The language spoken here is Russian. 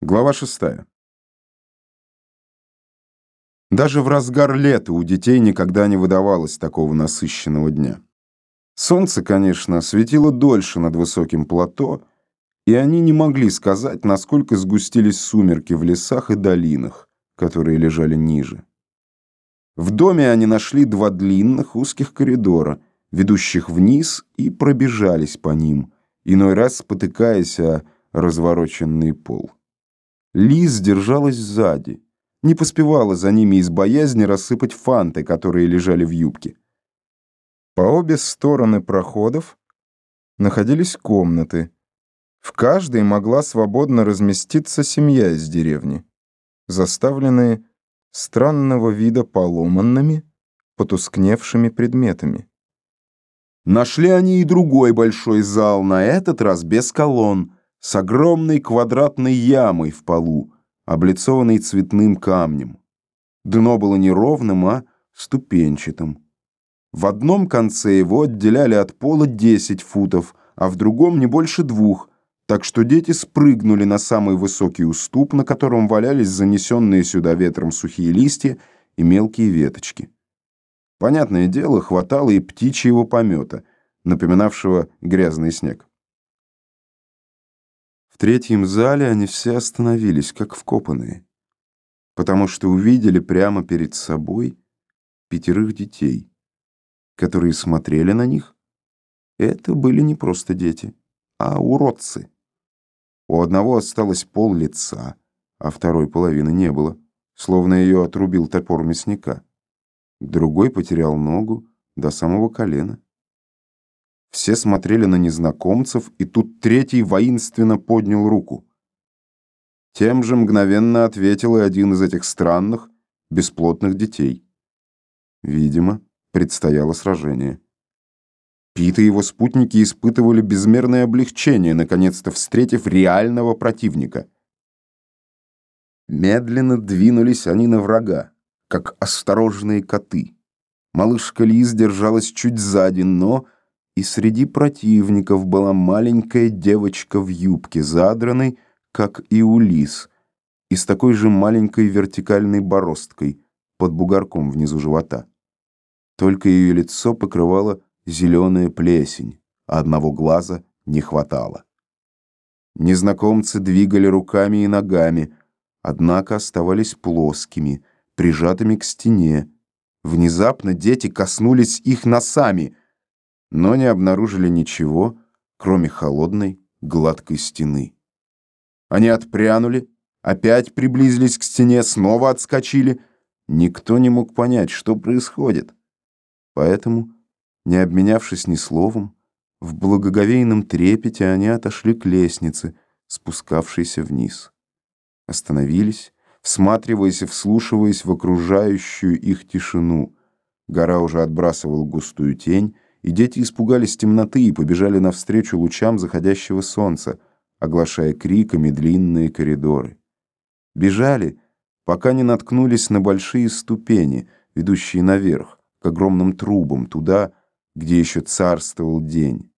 Глава шестая. Даже в разгар лета у детей никогда не выдавалось такого насыщенного дня. Солнце, конечно, светило дольше над высоким плато, и они не могли сказать, насколько сгустились сумерки в лесах и долинах, которые лежали ниже. В доме они нашли два длинных узких коридора, ведущих вниз, и пробежались по ним, иной раз спотыкаясь о развороченный пол. Лиз держалась сзади, не поспевала за ними из боязни рассыпать фанты, которые лежали в юбке. По обе стороны проходов находились комнаты. В каждой могла свободно разместиться семья из деревни, заставленные странного вида поломанными, потускневшими предметами. Нашли они и другой большой зал, на этот раз без колонн, с огромной квадратной ямой в полу, облицованной цветным камнем. Дно было не ровным, а ступенчатым. В одном конце его отделяли от пола 10 футов, а в другом не больше двух, так что дети спрыгнули на самый высокий уступ, на котором валялись занесенные сюда ветром сухие листья и мелкие веточки. Понятное дело, хватало и птичьего помета, напоминавшего грязный снег. В третьем зале они все остановились, как вкопанные, потому что увидели прямо перед собой пятерых детей, которые смотрели на них. Это были не просто дети, а уродцы. У одного осталось пол лица, а второй половины не было, словно ее отрубил топор мясника. Другой потерял ногу до самого колена. Все смотрели на незнакомцев, и тут третий воинственно поднял руку. Тем же мгновенно ответил и один из этих странных, бесплотных детей. Видимо, предстояло сражение. Пит и его спутники испытывали безмерное облегчение, наконец-то встретив реального противника. Медленно двинулись они на врага, как осторожные коты. Малышка Лиз держалась чуть сзади, но и среди противников была маленькая девочка в юбке, задранной, как и у лис, и с такой же маленькой вертикальной бороздкой под бугорком внизу живота. Только ее лицо покрывало зеленая плесень, а одного глаза не хватало. Незнакомцы двигали руками и ногами, однако оставались плоскими, прижатыми к стене. Внезапно дети коснулись их носами — но не обнаружили ничего, кроме холодной, гладкой стены. Они отпрянули, опять приблизились к стене, снова отскочили. Никто не мог понять, что происходит. Поэтому, не обменявшись ни словом, в благоговейном трепете они отошли к лестнице, спускавшейся вниз. Остановились, всматриваясь и вслушиваясь в окружающую их тишину. Гора уже отбрасывала густую тень, и дети испугались темноты и побежали навстречу лучам заходящего солнца, оглашая криками длинные коридоры. Бежали, пока не наткнулись на большие ступени, ведущие наверх, к огромным трубам, туда, где еще царствовал день.